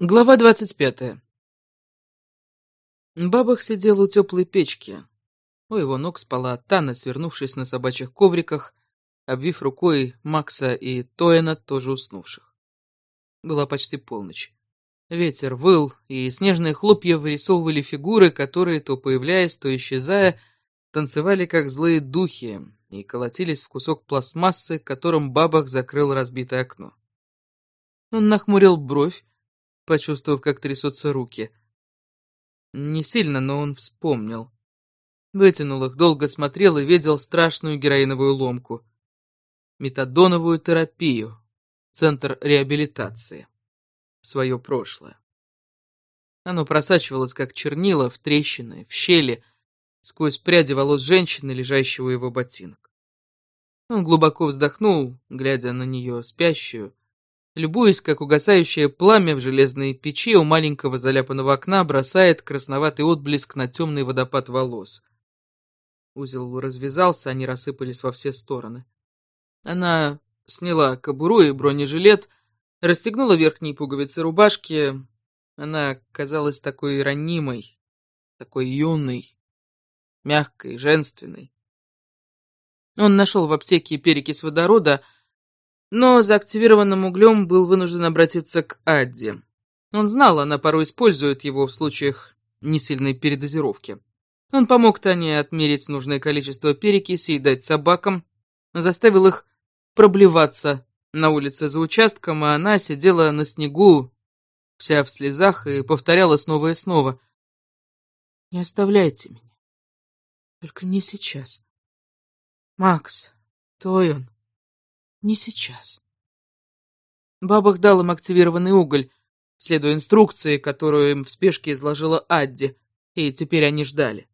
Глава двадцать пятая. Бабах сидел у теплой печки. У его ног спала Тана, свернувшись на собачьих ковриках, обвив рукой Макса и Тоэна, тоже уснувших. Была почти полночь. Ветер выл, и снежные хлопья вырисовывали фигуры, которые, то появляясь, то исчезая, танцевали как злые духи и колотились в кусок пластмассы, которым Бабах закрыл разбитое окно. Он нахмурил бровь, почувствовав, как трясутся руки. Не сильно, но он вспомнил. Вытянул их, долго смотрел и видел страшную героиновую ломку. Метадоновую терапию. Центр реабилитации. Свое прошлое. Оно просачивалось, как чернила, в трещины, в щели, сквозь пряди волос женщины, лежащего у его ботинок. Он глубоко вздохнул, глядя на нее, спящую, любуясь, как угасающее пламя в железной печи у маленького заляпанного окна бросает красноватый отблеск на темный водопад волос. Узел развязался, они рассыпались во все стороны. Она сняла кобуру и бронежилет, расстегнула верхние пуговицы рубашки. Она казалась такой ранимой, такой юной, мягкой, женственной. Он нашел в аптеке перекись водорода, но за активированным углем был вынужден обратиться к Адди. Он знал, она порой использует его в случаях несильной передозировки. Он помог Тане отмерить нужное количество перекиси и дать собакам, заставил их проблеваться на улице за участком, а она сидела на снегу, вся в слезах, и повторяла снова и снова. «Не оставляйте меня. Только не сейчас. Макс, той он. Не сейчас. Бабах дал им активированный уголь, следуя инструкции, которую им в спешке изложила Адди, и теперь они ждали.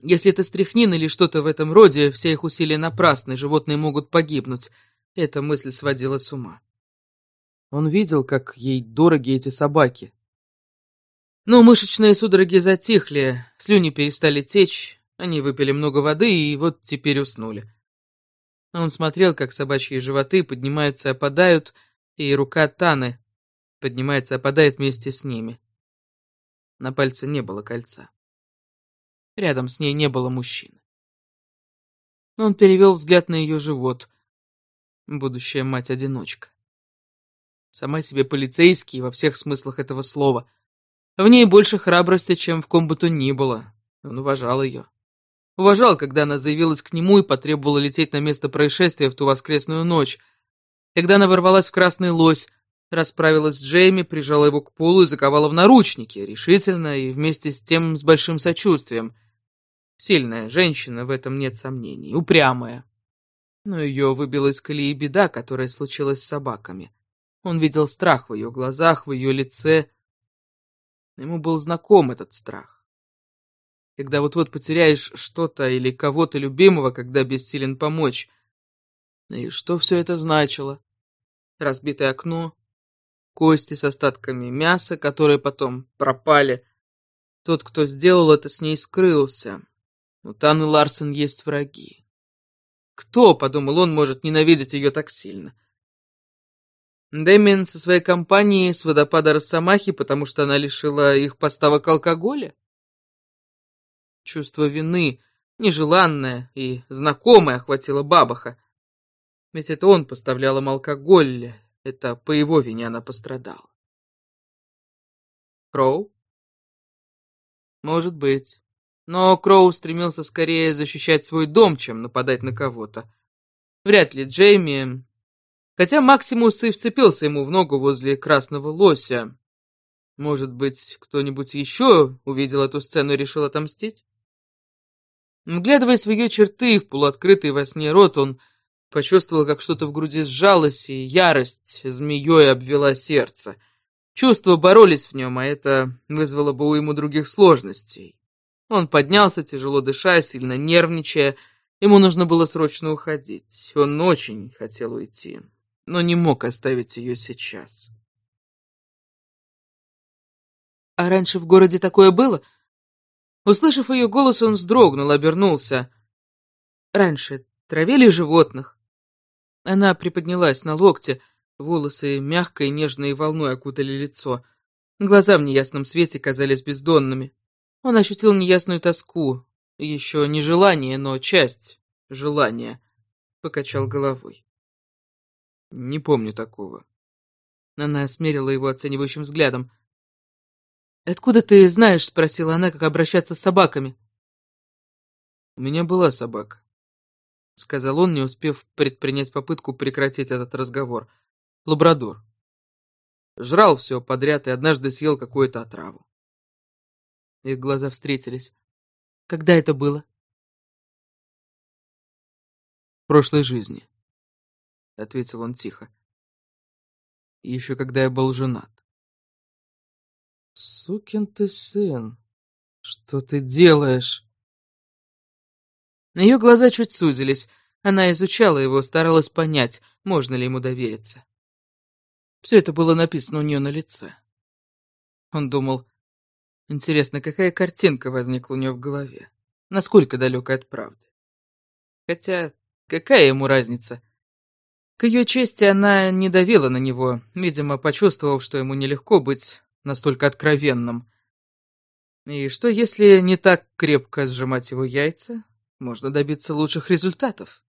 Если это стряхнин или что-то в этом роде, все их усилия напрасны, животные могут погибнуть. Эта мысль сводила с ума. Он видел, как ей дороги эти собаки. Но мышечные судороги затихли, слюни перестали течь, они выпили много воды и вот теперь уснули. Он смотрел, как собачьи животы поднимаются и опадают, и рука Таны поднимается и опадает вместе с ними. На пальце не было кольца. Рядом с ней не было мужчины. Он перевел взгляд на ее живот. Будущая мать-одиночка. Сама себе полицейский во всех смыслах этого слова. В ней больше храбрости, чем в ком бы то ни было. Он уважал ее. Уважал, когда она заявилась к нему и потребовала лететь на место происшествия в ту воскресную ночь. Когда она ворвалась в красный лось, расправилась с Джейми, прижала его к полу и заковала в наручники, решительно и вместе с тем с большим сочувствием. Сильная женщина, в этом нет сомнений, упрямая. Но ее выбила из колеи беда, которая случилась с собаками. Он видел страх в ее глазах, в ее лице. Ему был знаком этот страх когда вот-вот потеряешь что-то или кого-то любимого, когда бессилен помочь. И что все это значило? Разбитое окно, кости с остатками мяса, которые потом пропали. Тот, кто сделал это, с ней скрылся. У Таны Ларсен есть враги. Кто, подумал он, может ненавидеть ее так сильно? Дэмин со своей компанией с водопада Росомахи, потому что она лишила их поставок алкоголя? Чувство вины, нежеланное и знакомое, охватило бабаха. Ведь это он поставлял им алкоголь, это по его вине она пострадала. Кроу? Может быть. Но Кроу стремился скорее защищать свой дом, чем нападать на кого-то. Вряд ли Джейми... Хотя Максимус и вцепился ему в ногу возле красного лося. Может быть, кто-нибудь еще увидел эту сцену и решил отомстить? Вглядываясь в ее черты, в полуоткрытый во сне рот, он почувствовал, как что-то в груди сжалось, и ярость змеей обвела сердце. Чувства боролись в нем, а это вызвало бы у ему других сложностей. Он поднялся, тяжело дыша, сильно нервничая. Ему нужно было срочно уходить. Он очень хотел уйти, но не мог оставить ее сейчас. «А раньше в городе такое было?» Услышав ее голос, он вздрогнул, обернулся. Раньше травили животных. Она приподнялась на локте. Волосы мягкой нежной волной окутали лицо. Глаза в неясном свете казались бездонными. Он ощутил неясную тоску, еще не желание, но часть желания. Покачал головой. Не помню такого. Она осмерила его оценивающим взглядом. «Откуда ты знаешь?» — спросила она, как обращаться с собаками. «У меня была собака», — сказал он, не успев предпринять попытку прекратить этот разговор. «Лабрадор. Жрал все подряд и однажды съел какую-то отраву». Их глаза встретились. «Когда это было?» «В прошлой жизни», — ответил он тихо. «Еще когда я был женат». «Сукин ты сын! Что ты делаешь?» Ее глаза чуть сузились. Она изучала его, старалась понять, можно ли ему довериться. Все это было написано у нее на лице. Он думал, интересно, какая картинка возникла у нее в голове? Насколько далека от правды? Хотя, какая ему разница? К ее чести она не давила на него, видимо, почувствовав, что ему нелегко быть настолько откровенным. И что, если не так крепко сжимать его яйца, можно добиться лучших результатов?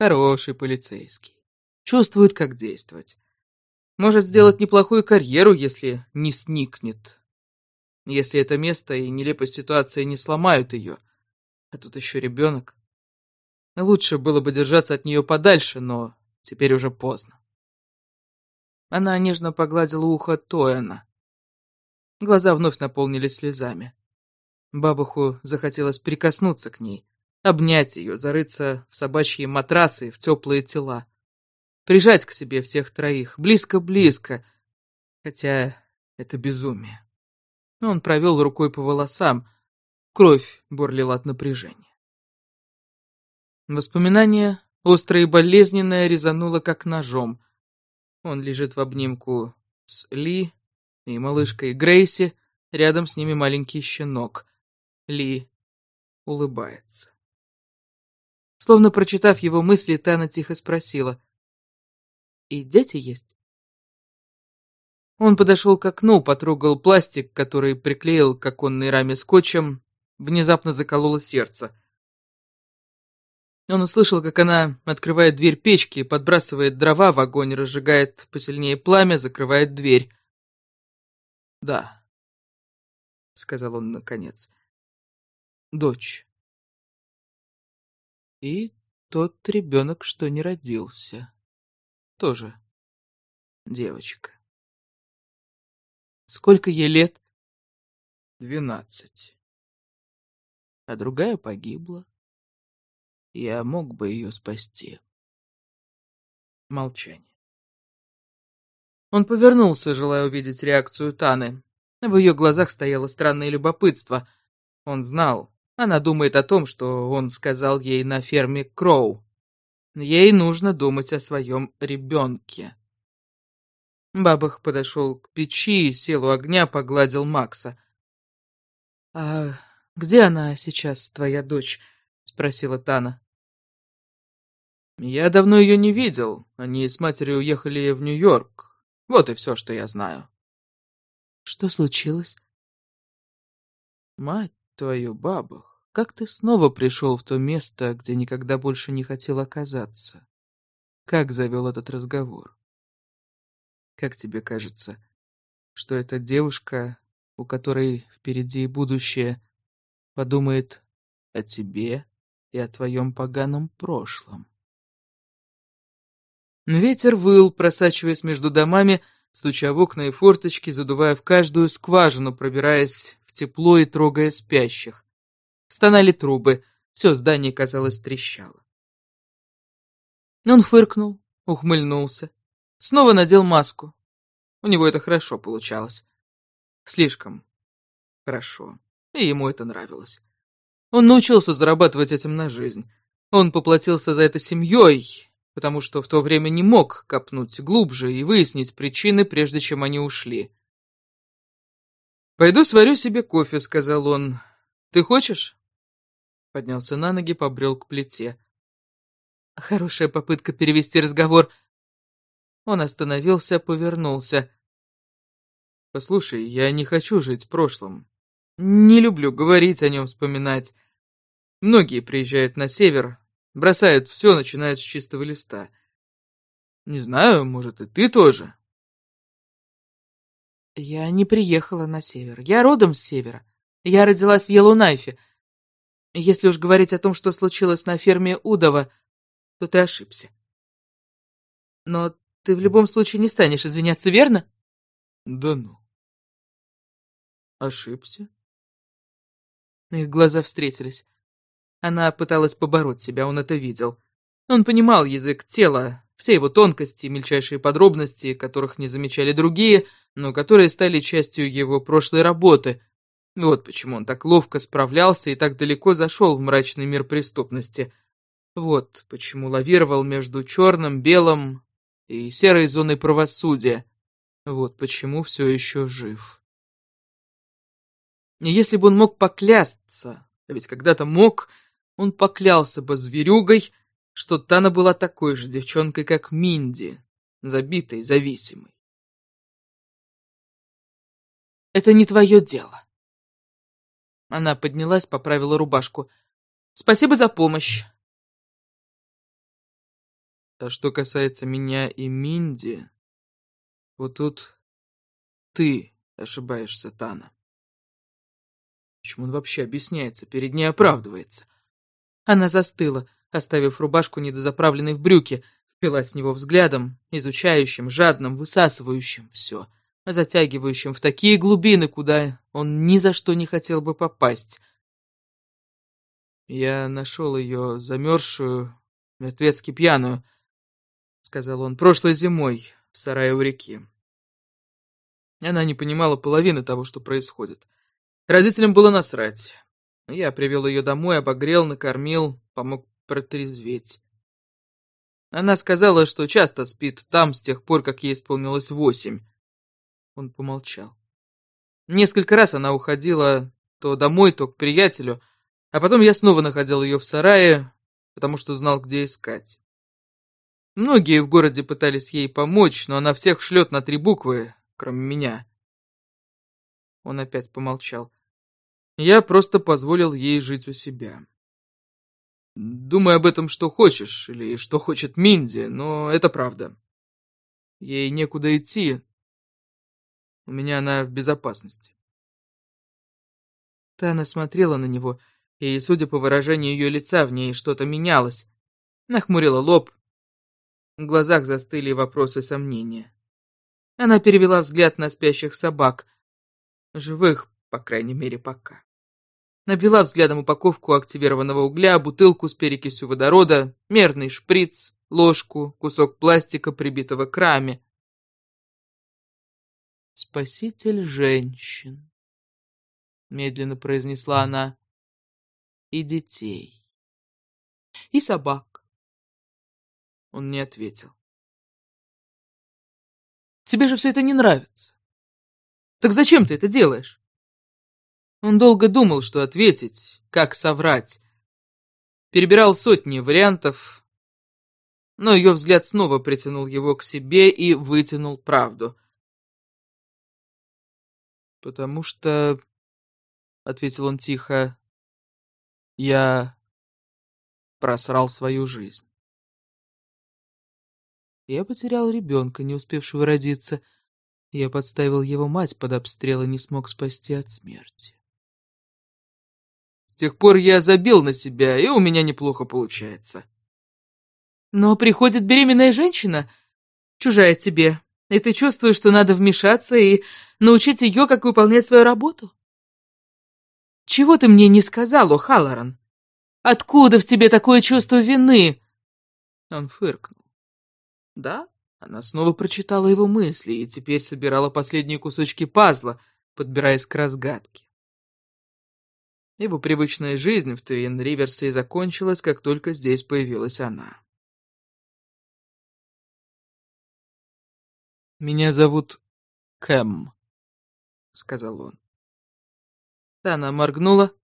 Хороший полицейский. Чувствует, как действовать. Может сделать неплохую карьеру, если не сникнет. Если это место и нелепость ситуации не сломают ее. А тут еще ребенок. Лучше было бы держаться от нее подальше, но теперь уже поздно. Она нежно погладила ухо Тоэна. Глаза вновь наполнились слезами. Бабуху захотелось прикоснуться к ней, обнять ее, зарыться в собачьи матрасы, в теплые тела. Прижать к себе всех троих, близко-близко, хотя это безумие. Он провел рукой по волосам, кровь бурлила от напряжения. Воспоминание, острое и болезненное, резануло как ножом. Он лежит в обнимку с Ли и малышкой Грейси, рядом с ними маленький щенок. Ли улыбается. Словно прочитав его мысли, Тана тихо спросила. «И дети есть?» Он подошел к окну, потрогал пластик, который приклеил к оконной раме скотчем. Внезапно закололо сердце. Он услышал, как она открывает дверь печки, подбрасывает дрова в огонь, разжигает посильнее пламя, закрывает дверь. «Да», — сказал он наконец, — «дочь». И тот ребенок, что не родился, тоже девочка. Сколько ей лет? Двенадцать. А другая погибла. Я мог бы ее спасти. Молчание. Он повернулся, желая увидеть реакцию Таны. В ее глазах стояло странное любопытство. Он знал, она думает о том, что он сказал ей на ферме Кроу. Ей нужно думать о своем ребенке. Бабах подошел к печи, сел у огня, погладил Макса. «А где она сейчас, твоя дочь?» — спросила Тана. Я давно ее не видел. Они с матерью уехали в Нью-Йорк. Вот и все, что я знаю. Что случилось? Мать твою, бабах, как ты снова пришел в то место, где никогда больше не хотел оказаться? Как завел этот разговор? Как тебе кажется, что эта девушка, у которой впереди будущее, подумает о тебе и о твоем поганом прошлом? Ветер выл, просачиваясь между домами, стуча в окна и форточки, задувая в каждую скважину, пробираясь в тепло и трогая спящих. Стонали трубы, все здание, казалось, трещало. Он фыркнул, ухмыльнулся, снова надел маску. У него это хорошо получалось. Слишком хорошо, и ему это нравилось. Он научился зарабатывать этим на жизнь. Он поплатился за это семьей, потому что в то время не мог копнуть глубже и выяснить причины, прежде чем они ушли. «Пойду сварю себе кофе», — сказал он. «Ты хочешь?» Поднялся на ноги, побрел к плите. Хорошая попытка перевести разговор. Он остановился, повернулся. «Послушай, я не хочу жить прошлым. Не люблю говорить о нем, вспоминать. Многие приезжают на север, бросают все, начинают с чистого листа. Не знаю, может, и ты тоже?» «Я не приехала на север. Я родом с севера. Я родилась в Йеллоунайфе. Если уж говорить о том, что случилось на ферме Удова, то ты ошибся. Но ты в любом случае не станешь извиняться, верно? Да ну. Ошибся? Их глаза встретились. Она пыталась побороть себя, он это видел. Он понимал язык тела, все его тонкости, мельчайшие подробности, которых не замечали другие, но которые стали частью его прошлой работы. Вот почему он так ловко справлялся и так далеко зашел в мрачный мир преступности. Вот почему лавировал между черным, белым и серой зоной правосудия. Вот почему все еще жив. Если бы он мог поклясться, а ведь когда-то мог, он поклялся бы зверюгой, что Тана была такой же девчонкой, как Минди, забитой, зависимой. «Это не твое дело». Она поднялась, поправила рубашку. «Спасибо за помощь». А что касается меня и Минди, вот тут ты ошибаешься, Тана. Почему он вообще объясняется, перед ней оправдывается? Она застыла, оставив рубашку недозаправленной в брюки, впилась с него взглядом, изучающим, жадным, высасывающим все, затягивающим в такие глубины, куда он ни за что не хотел бы попасть. Я нашел ее замерзшую, мертвецки пьяную, — сказал он, — прошлой зимой в сарае у реки. Она не понимала половины того, что происходит. Родителям было насрать. Я привел ее домой, обогрел, накормил, помог протрезветь. Она сказала, что часто спит там с тех пор, как ей исполнилось восемь. Он помолчал. Несколько раз она уходила то домой, то к приятелю, а потом я снова находил ее в сарае, потому что знал, где искать. Многие в городе пытались ей помочь, но она всех шлет на три буквы, кроме меня. Он опять помолчал. Я просто позволил ей жить у себя. Думай об этом, что хочешь, или что хочет Минди, но это правда. Ей некуда идти. У меня она в безопасности. Тана смотрела на него, и, судя по выражению ее лица, в ней что-то менялось. Нахмурила лоб. В глазах застыли вопросы сомнения. Она перевела взгляд на спящих собак. Живых, по крайней мере, пока. Набила взглядом упаковку активированного угля, бутылку с перекисью водорода, мерный шприц, ложку, кусок пластика, прибитого к раме. «Спаситель женщин», — медленно произнесла она, — «и детей, и собак». Он не ответил. «Тебе же все это не нравится. Так зачем ты это делаешь?» Он долго думал, что ответить, как соврать. Перебирал сотни вариантов, но ее взгляд снова притянул его к себе и вытянул правду. «Потому что...» — ответил он тихо. «Я просрал свою жизнь». Я потерял ребенка, не успевшего родиться. Я подставил его мать под обстрел и не смог спасти от смерти. Тех пор я забил на себя, и у меня неплохо получается. Но приходит беременная женщина, чужая тебе, и ты чувствуешь, что надо вмешаться и научить ее, как выполнять свою работу? Чего ты мне не сказал, о Халлоран? Откуда в тебе такое чувство вины? Он фыркнул. Да, она снова прочитала его мысли и теперь собирала последние кусочки пазла, подбираясь к разгадке. Его привычная жизнь в Твин-Риверсе закончилась, как только здесь появилась она. «Меня зовут Кэм», — сказал он. Она моргнула,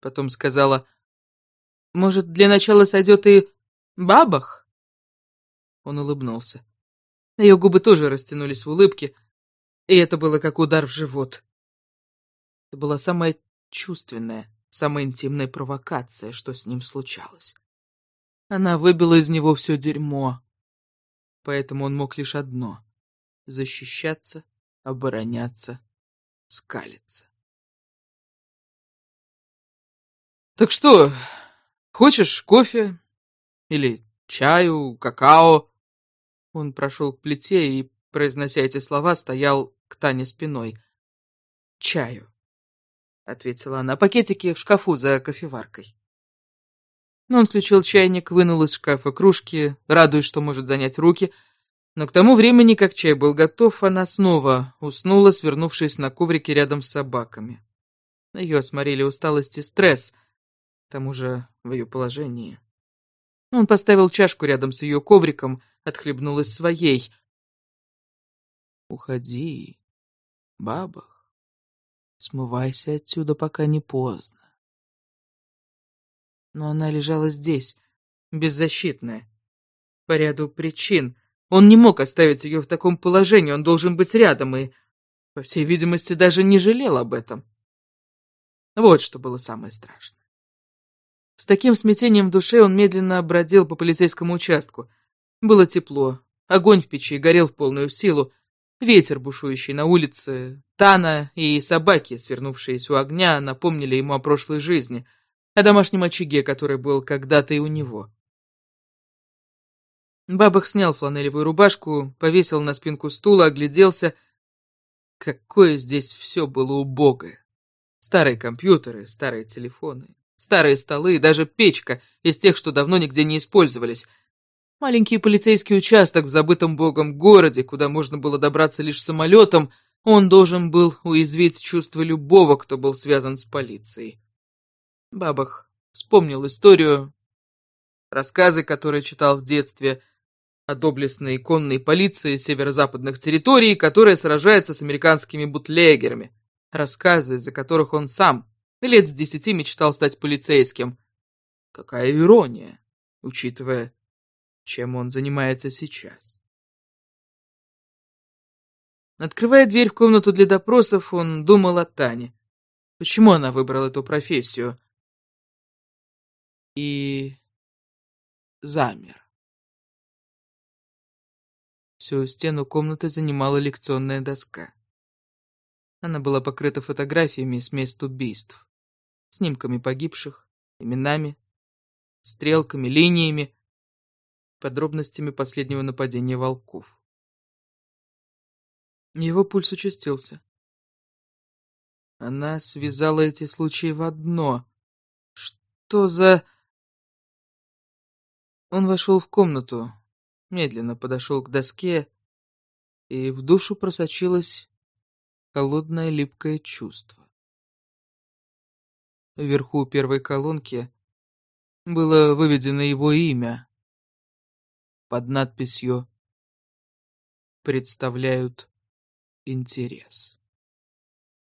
потом сказала, «Может, для начала сойдет и бабах?» Он улыбнулся. Ее губы тоже растянулись в улыбке, и это было как удар в живот. Это была самая чувственная, самая интимная провокация, что с ним случалось. Она выбила из него все дерьмо, поэтому он мог лишь одно — защищаться, обороняться, скалиться. «Так что, хочешь кофе? Или чаю, какао?» Он прошел к плите и, произнося эти слова, стоял к Тане спиной. «Чаю», — ответила она, — «пакетики в шкафу за кофеваркой». Он включил чайник, вынул из шкафа кружки, радуясь, что может занять руки, но к тому времени, как чай был готов, она снова уснула, свернувшись на коврике рядом с собаками. Ее осморили усталость и стресс — к тому же в ее положении. Он поставил чашку рядом с ее ковриком, отхлебнул из своей. «Уходи, бабах, смывайся отсюда, пока не поздно». Но она лежала здесь, беззащитная, по ряду причин. Он не мог оставить ее в таком положении, он должен быть рядом и, по всей видимости, даже не жалел об этом. Вот что было самое страшное. С таким смятением в душе он медленно бродил по полицейскому участку. Было тепло, огонь в печи горел в полную силу, ветер, бушующий на улице, Тана и собаки, свернувшиеся у огня, напомнили ему о прошлой жизни, о домашнем очаге, который был когда-то и у него. Бабах снял фланелевую рубашку, повесил на спинку стула, огляделся. Какое здесь все было убогое. Старые компьютеры, старые телефоны, Старые столы и даже печка из тех, что давно нигде не использовались. Маленький полицейский участок в забытом богом городе, куда можно было добраться лишь самолетом, он должен был уязвить чувство любого, кто был связан с полицией. Бабах вспомнил историю, рассказы, которые читал в детстве, о доблестной конной полиции северо-западных территорий, которая сражается с американскими бутлегерами, рассказы, из-за которых он сам Лет с десяти мечтал стать полицейским. Какая ирония, учитывая, чем он занимается сейчас. Открывая дверь в комнату для допросов, он думал о Тане. Почему она выбрала эту профессию? И замер. Всю стену комнаты занимала лекционная доска. Она была покрыта фотографиями с мест убийств снимками погибших, именами, стрелками, линиями, подробностями последнего нападения волков. Его пульс участился. Она связала эти случаи в одно. Что за... Он вошел в комнату, медленно подошел к доске, и в душу просочилось холодное липкое чувство. Вверху первой колонки было выведено его имя под надписью «Представляют интерес».